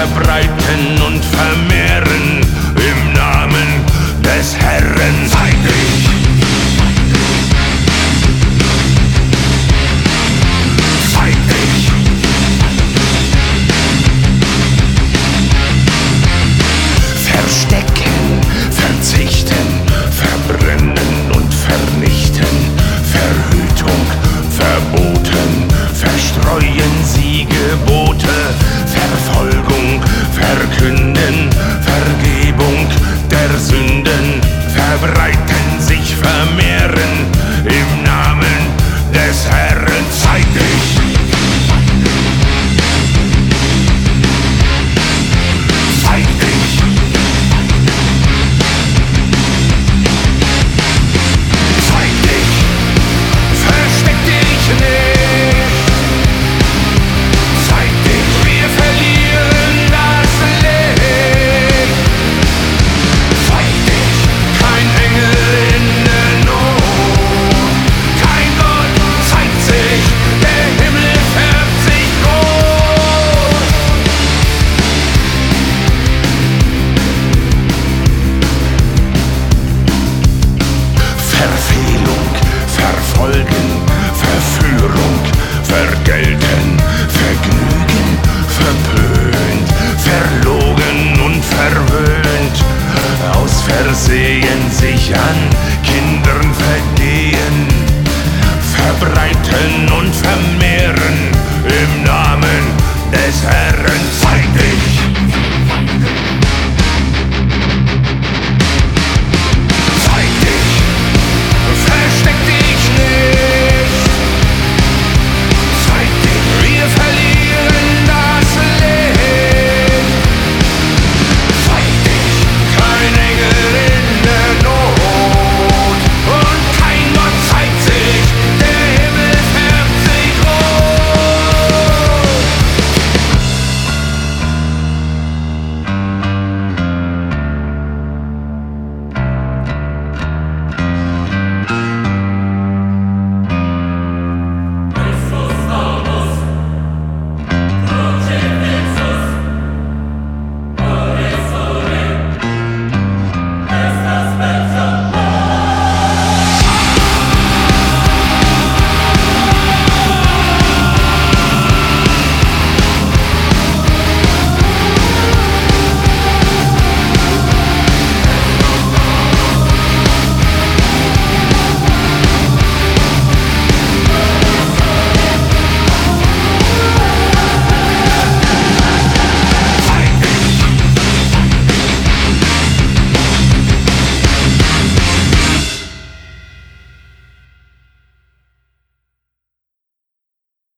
verbreiten und vermehren. sich an Kindern vergehen, verbreiten und vermehren im Nahen.